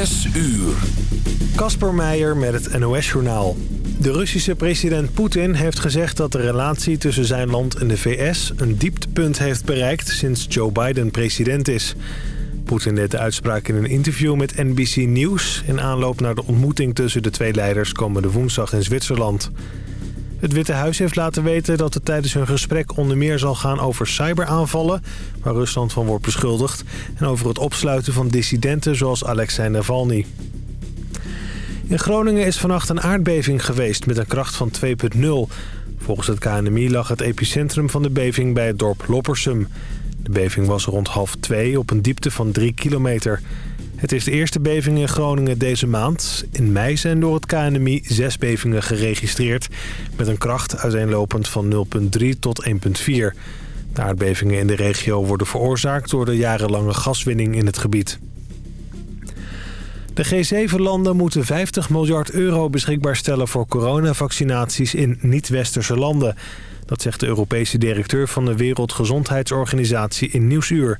Zes uur. Kasper Meijer met het NOS-journaal. De Russische president Poetin heeft gezegd dat de relatie tussen zijn land en de VS... een dieptepunt heeft bereikt sinds Joe Biden president is. Poetin deed de uitspraak in een interview met NBC News... in aanloop naar de ontmoeting tussen de twee leiders komende woensdag in Zwitserland. Het Witte Huis heeft laten weten dat het tijdens hun gesprek onder meer zal gaan over cyberaanvallen... waar Rusland van wordt beschuldigd... en over het opsluiten van dissidenten zoals Alexei Navalny. In Groningen is vannacht een aardbeving geweest met een kracht van 2,0. Volgens het KNMI lag het epicentrum van de beving bij het dorp Loppersum. De beving was rond half twee op een diepte van 3 kilometer. Het is de eerste beving in Groningen deze maand. In mei zijn door het KNMI zes bevingen geregistreerd... met een kracht uiteenlopend van 0,3 tot 1,4. De aardbevingen in de regio worden veroorzaakt... door de jarenlange gaswinning in het gebied. De G7-landen moeten 50 miljard euro beschikbaar stellen voor coronavaccinaties in niet-westerse landen. Dat zegt de Europese directeur van de Wereldgezondheidsorganisatie in Nieuwsuur.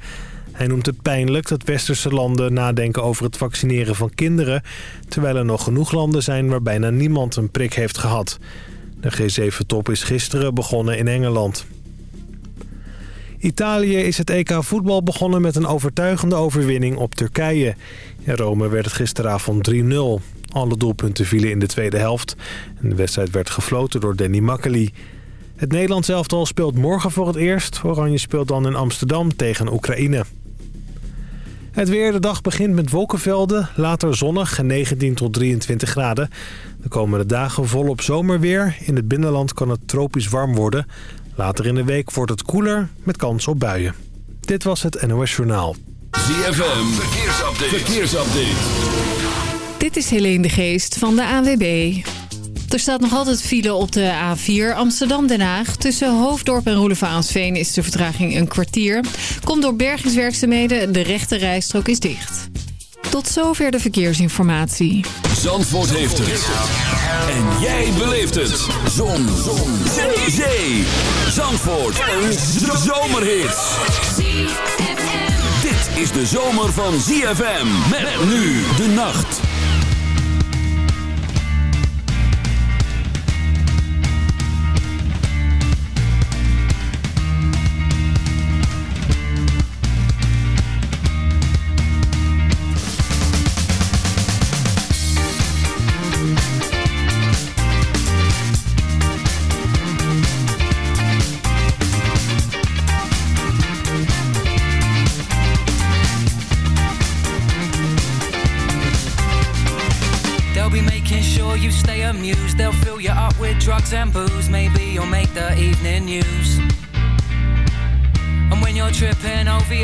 Hij noemt het pijnlijk dat westerse landen nadenken over het vaccineren van kinderen... terwijl er nog genoeg landen zijn waar bijna niemand een prik heeft gehad. De G7-top is gisteren begonnen in Engeland. Italië is het EK voetbal begonnen met een overtuigende overwinning op Turkije. In Rome werd het gisteravond 3-0. Alle doelpunten vielen in de tweede helft. En de wedstrijd werd gefloten door Danny Makkely. Het Nederlands elftal speelt morgen voor het eerst. Oranje speelt dan in Amsterdam tegen Oekraïne. Het weer, de dag begint met wolkenvelden, later zonnig en 19 tot 23 graden. De komende dagen volop zomerweer. In het binnenland kan het tropisch warm worden. Later in de week wordt het koeler met kans op buien. Dit was het NOS Journaal. ZFM, verkeersupdate. verkeersupdate. Dit is Helene de Geest van de AWB. Er staat nog altijd file op de A4 Amsterdam-Den Haag. Tussen Hoofddorp en Roelevaansveen is de vertraging een kwartier. Komt door bergingswerkzaamheden, de rechte rijstrook is dicht. Tot zover de verkeersinformatie. Zandvoort heeft het. En jij beleeft het. Zon. Zon. Zee. Zee. Zandvoort. Een zomerhit. Dit is de zomer van ZFM. Met nu de nacht.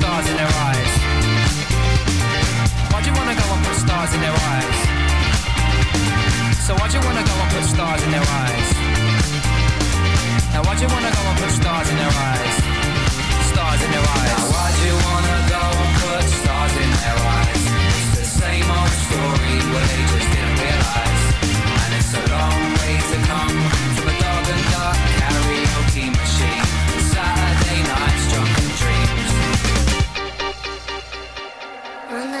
stars in their eyes? Why'd you wanna go and put stars in their eyes? So why'd you wanna go and put stars in their eyes? Now why'd you wanna go and put stars in their eyes? Stars in their eyes. Now why'd you wanna go and put stars in their eyes? It's the same old story where they just didn't realize. And it's a long way to come.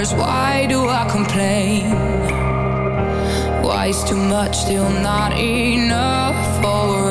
hours, why do I complain? Why is too much still not enough for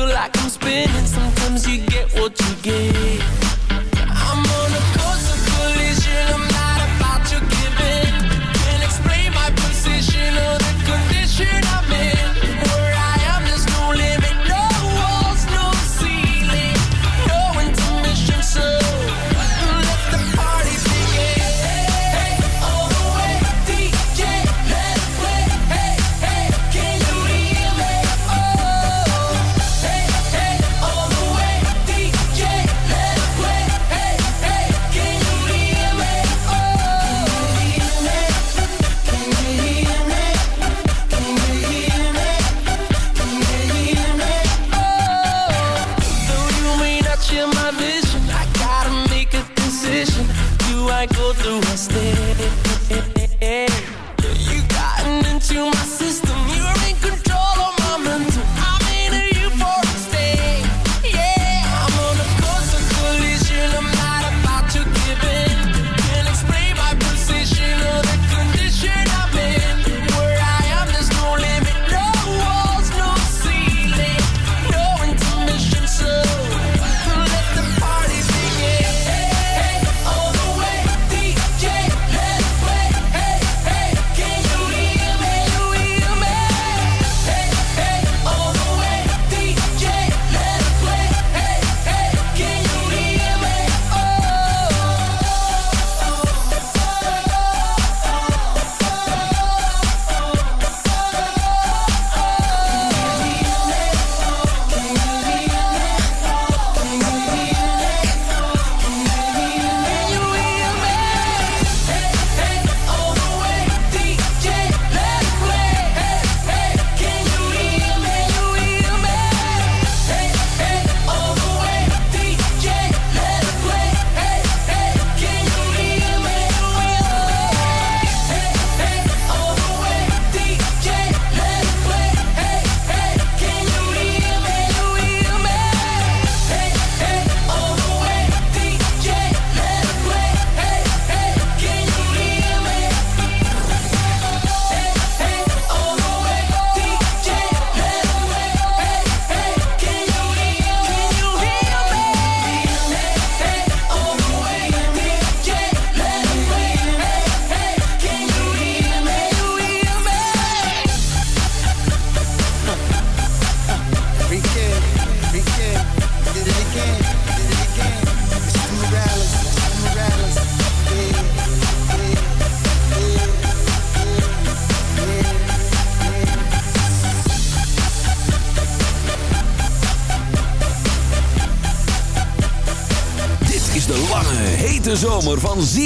feel like I'm spinning. Sometimes you get what you get.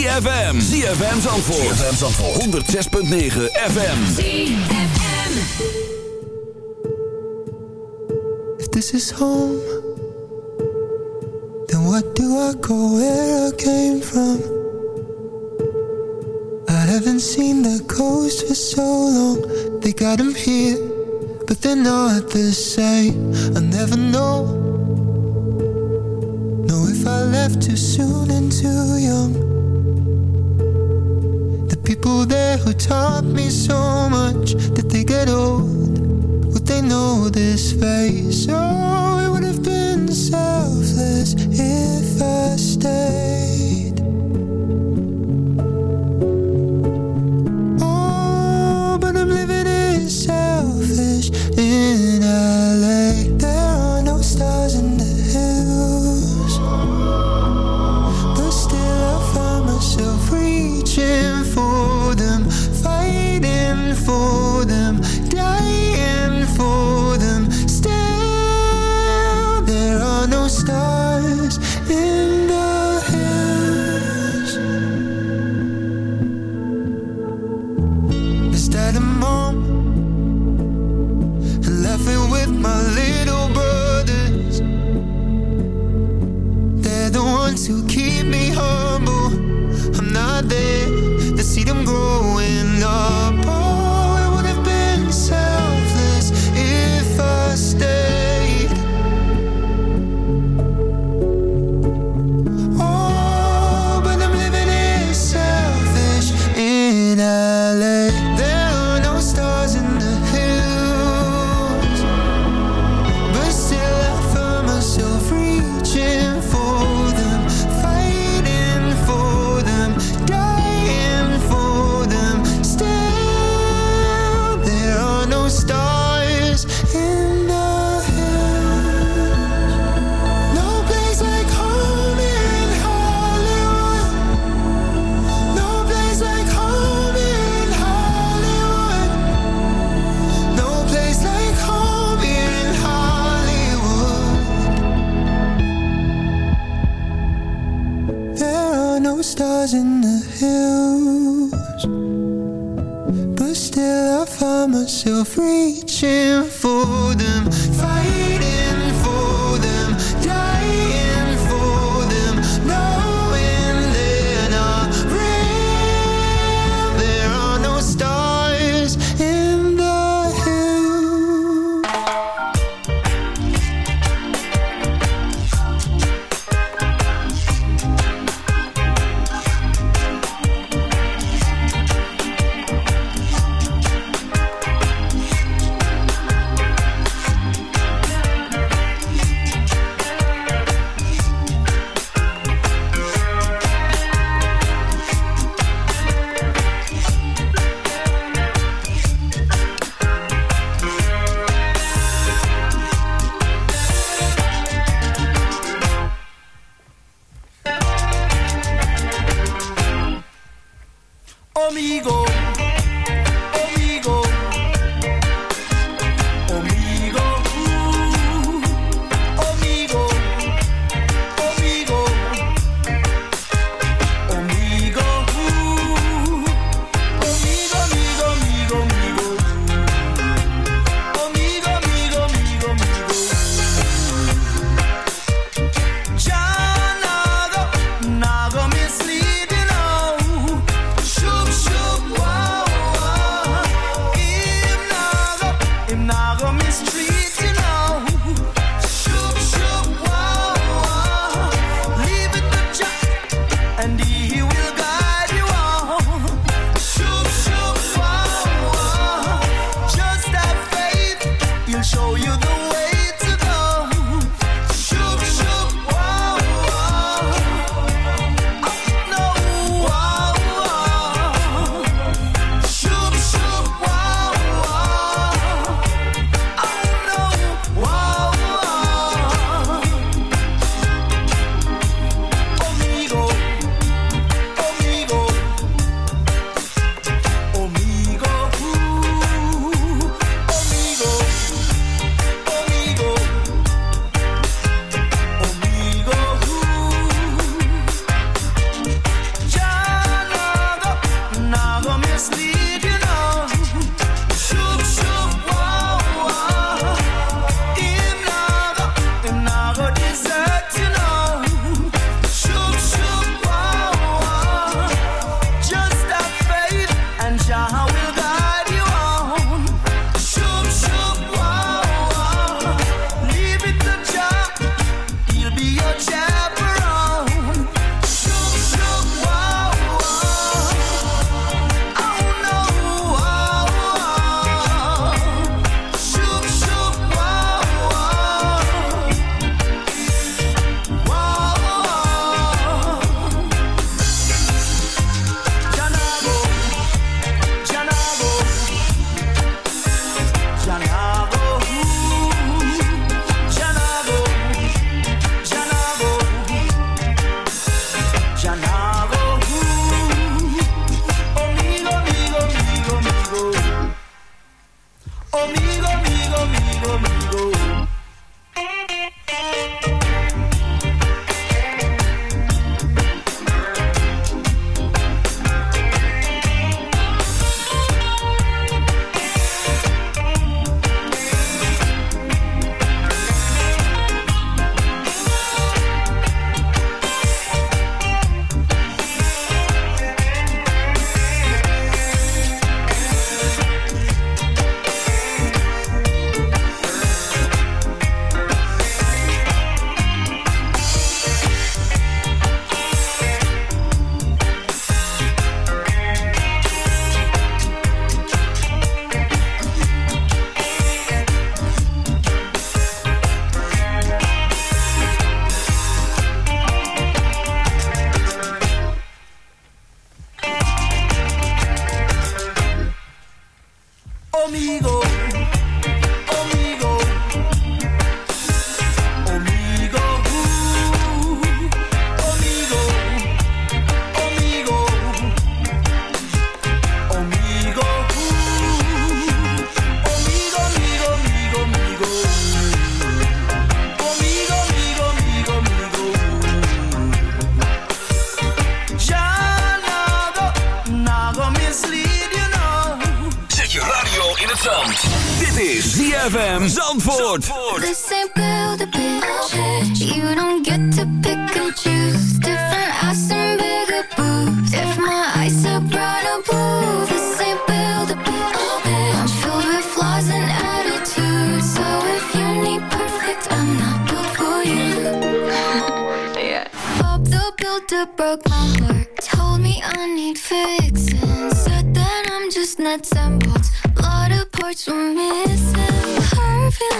ZFM. ZFM Zandvoort. ZFM Zandvoort. 106.9 FM. ZFM. If this is home, then what do I go where I came from? I haven't seen the coast for so long. They got them here, but they're not the same. I never know. Know if I left too soon and too young people there who taught me so much that they get old. Would they know this face? Oh, it would have been selfless if I stayed. stars in the hills. But still I find myself reaching for them Fighting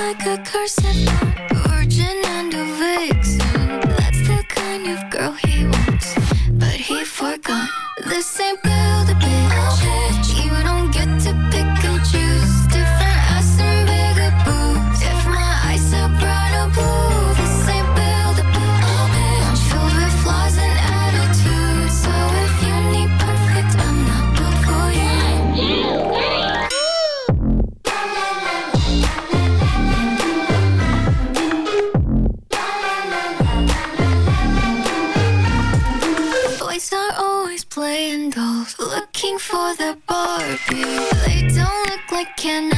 like a curse can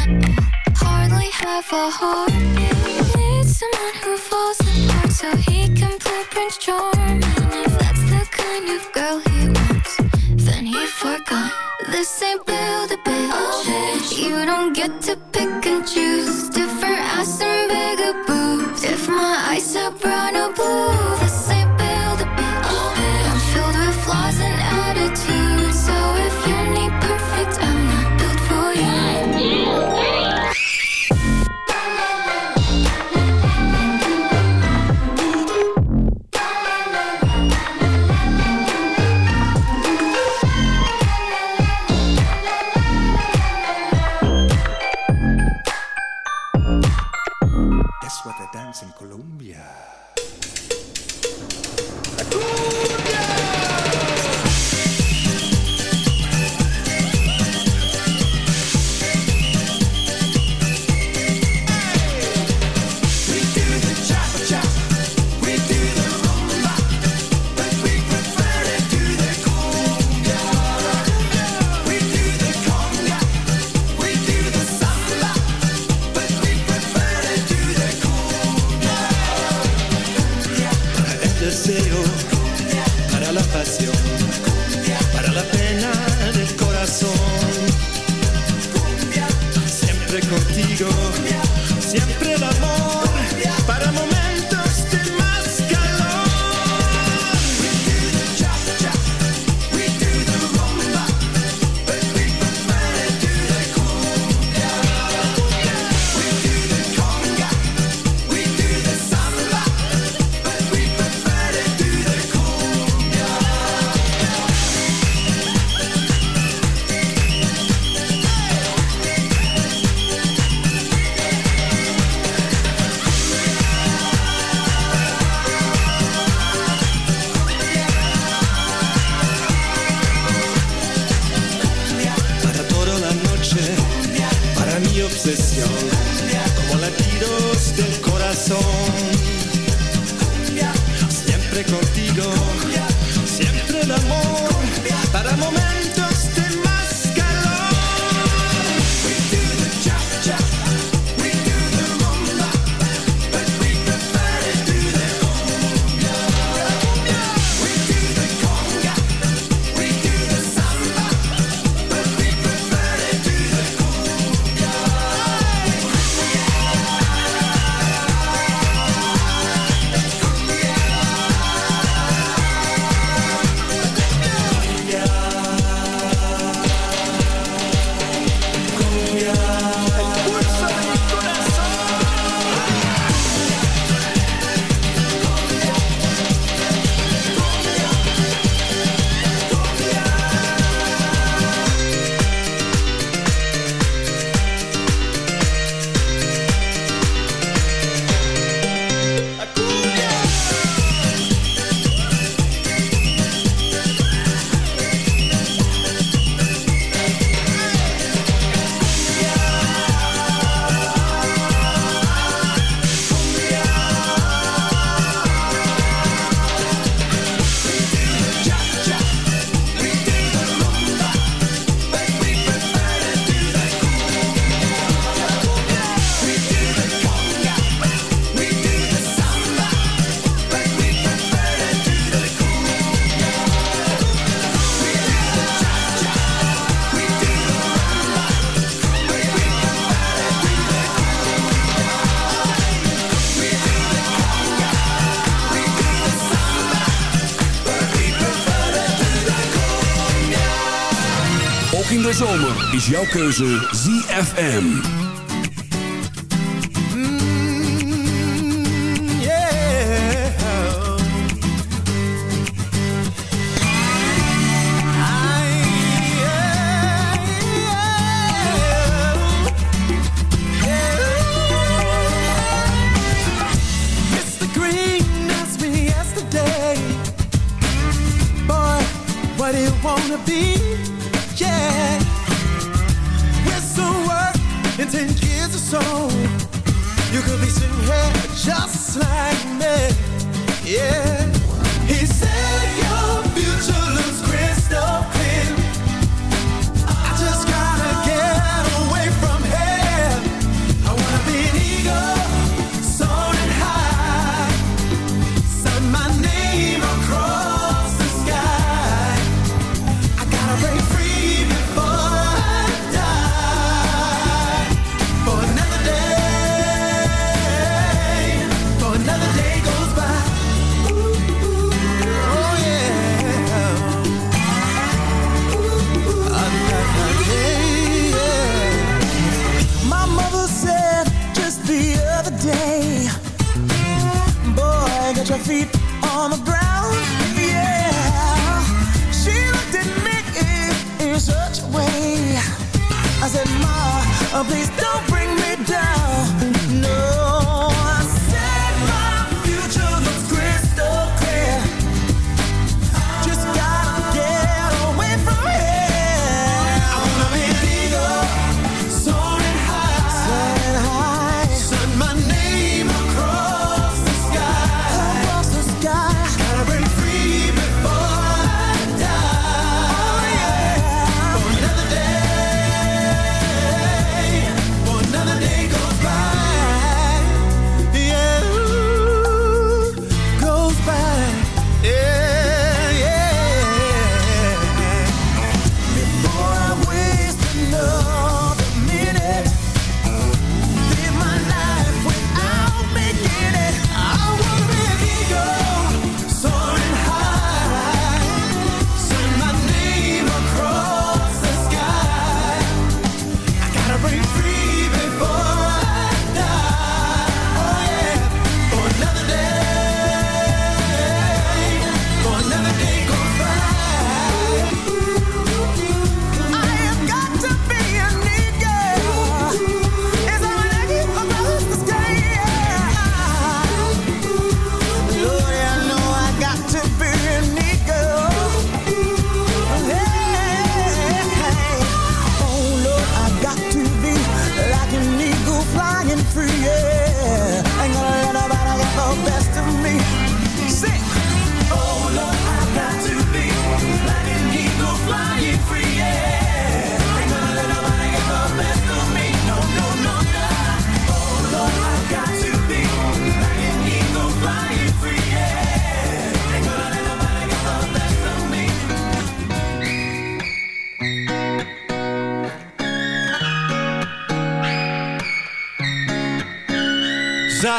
jouw keuze ZFM.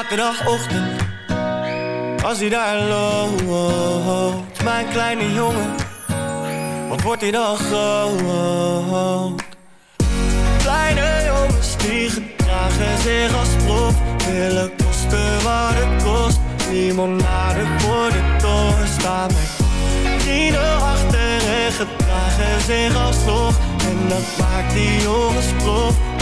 Zaterdagochtend, als hij daar loopt, mijn kleine jongen, wat wordt hij dan groot? Kleine jongens die gedragen zich als prof, willen kosten wat het kost. Limonade voor de toren staan met vrienden achter en gedragen zich als vlog. En dat maakt die jongens prof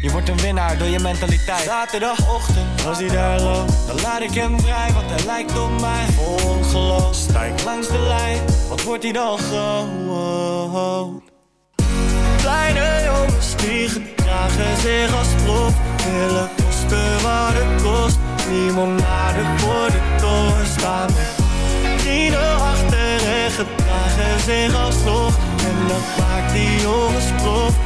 je wordt een winnaar door je mentaliteit. Zaterdagochtend, als hij daar loopt, dan laat ik hem vrij, want hij lijkt op mij. Vol geloof, stijg langs de lijn, wat wordt hij dan groot? Kleine jongens die gedragen zich als prof, willen kosten wat het kost. Limonade voor de toren staan vrienden achter en gedragen zich als vlog. En dat maakt die jongens prof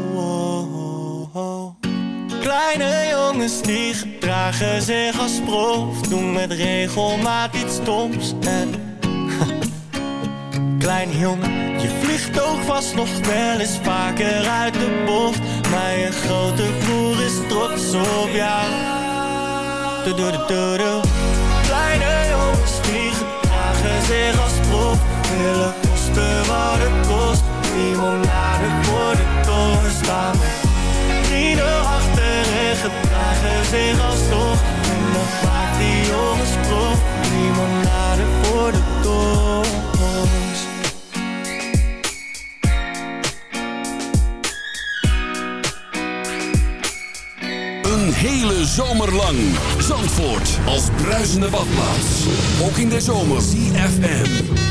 Kleine jongens die gedragen zich als prof. Doen met regelmaat iets stoms. En Kleine jongen, je vliegt ook vast nog wel eens vaker uit de bocht. Maar je grote broer is trots op jou. Du -du -du Kleine jongens die gedragen zich als prof. Willen kosten wat het kost. Limonade voor de toren. Gedragen zich als toch. En dat maakt die jongens prof. Limonade voor de toren. Een hele zomer lang. Zandvoort als bruisende badplaats. Ook in de zomer. CFM.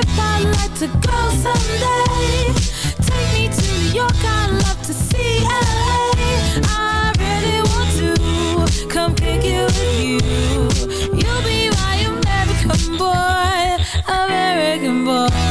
to go someday. Take me to New York, I'd love to see LA. I really want to come pick you with you. You'll be my American boy, American boy.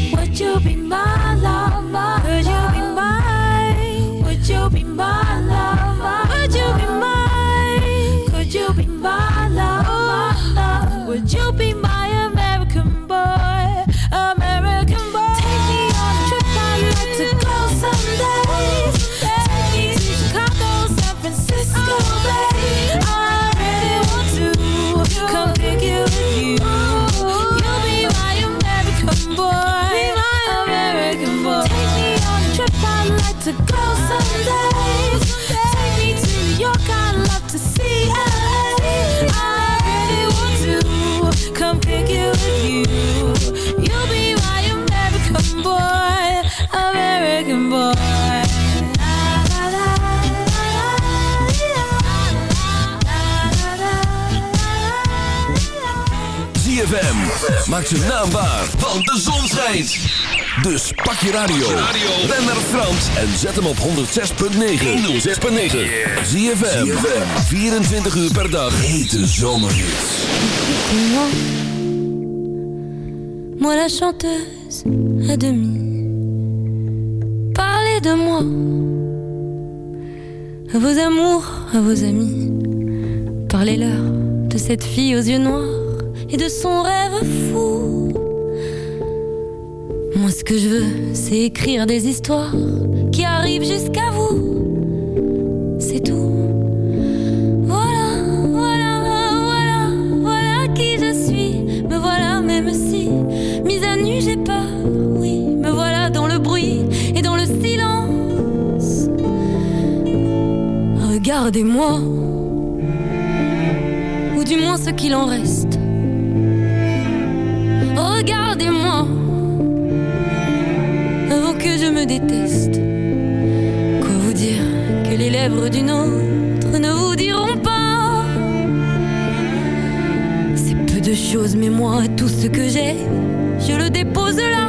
Would you be my lover? Would you be mine? Would you be my ZFM. Maak zijn naam waar, want de zon schijnt. Dus pak je radio. Ben naar Frans en zet hem op 106.9. 106.9. ZFM. 24 uur per dag. Hete zomerhits. Moi, moi la chanteuse à demi. Parlez de moi, à vos amours, à vos amis. Parlez-leur de cette fille aux yeux noirs et de son rêve fou. Moi, ce que je veux, c'est écrire des histoires qui arrivent jusqu'à vous. C'est tout. Voilà, voilà, voilà, voilà qui je suis. Me voilà, même si, mise à nu, j'ai peur. Oui, me voilà dans le bruit et dans le silence. Regardez-moi, ou du moins ce qu'il en reste regardez-moi avant que je me déteste. Quoi vous dire que les lèvres d'une autre ne vous diront pas? C'est peu de choses, mais moi, tout ce que j'ai, je le dépose là.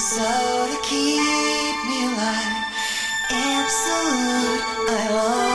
so to keep me alive. Absolute, I love.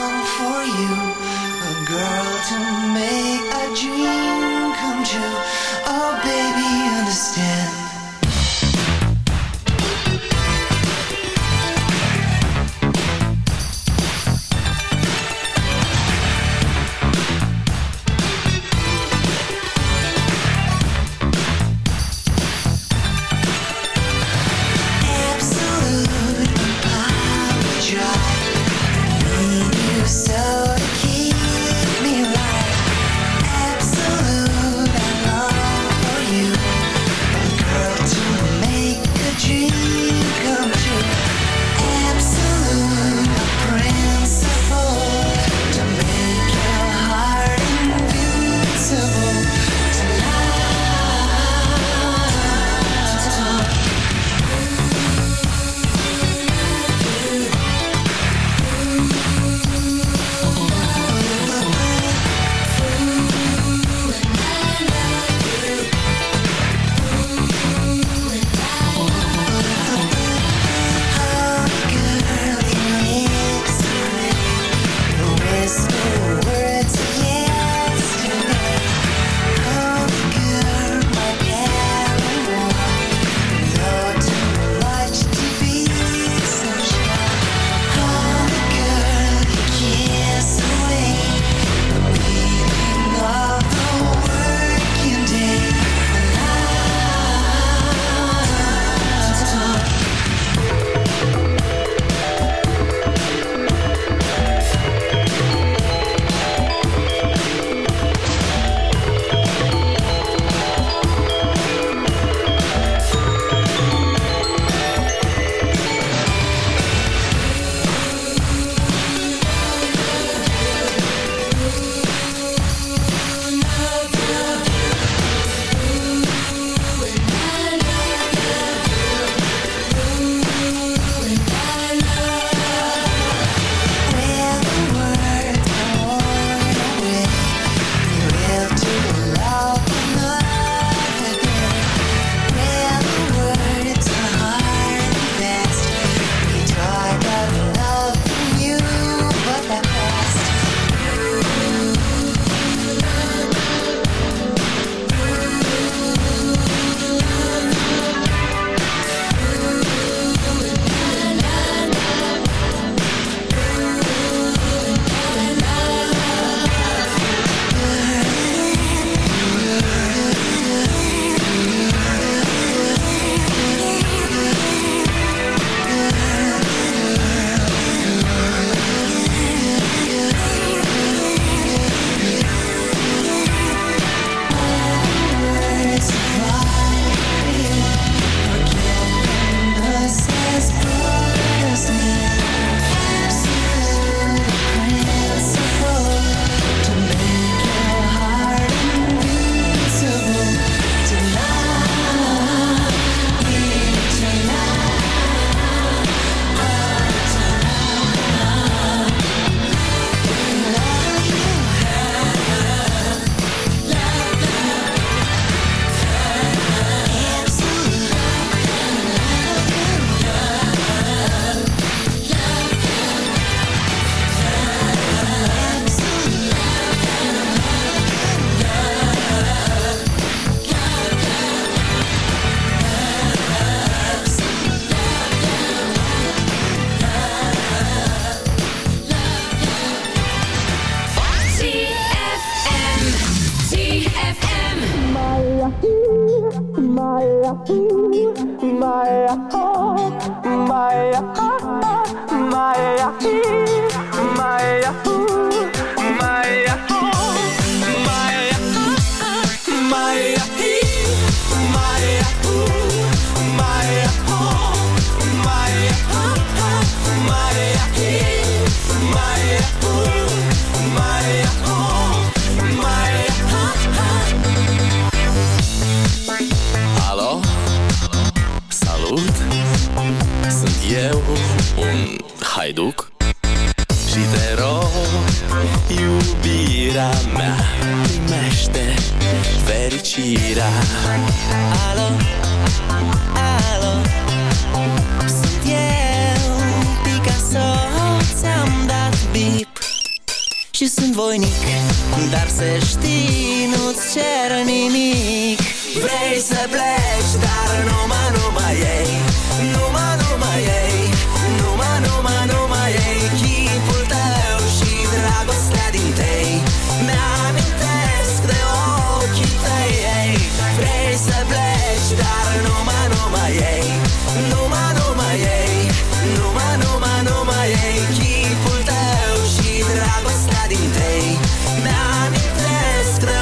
dragostea din trei. Mi-amintesc spre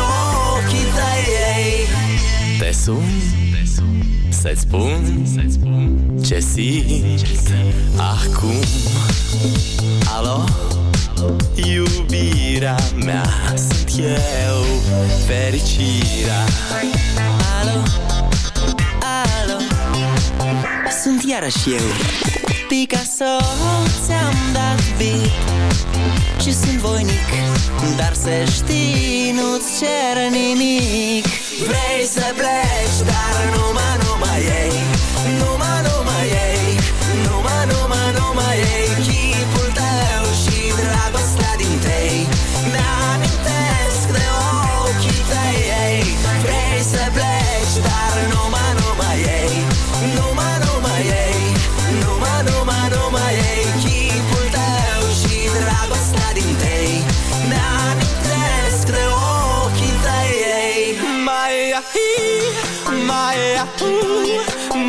ochii tăi. Te sun, să-ți spun, să spun ce simt acum. Alo, iubirea mea sunt eu, fericirea. Alo, alo, sunt iarăși eu. Picasso ți-am dat beat. Și sunt voinic Dar să știi, nu-ți cer nimic. Vrei să pleci, dar nu numai, numai ei. Numai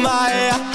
ja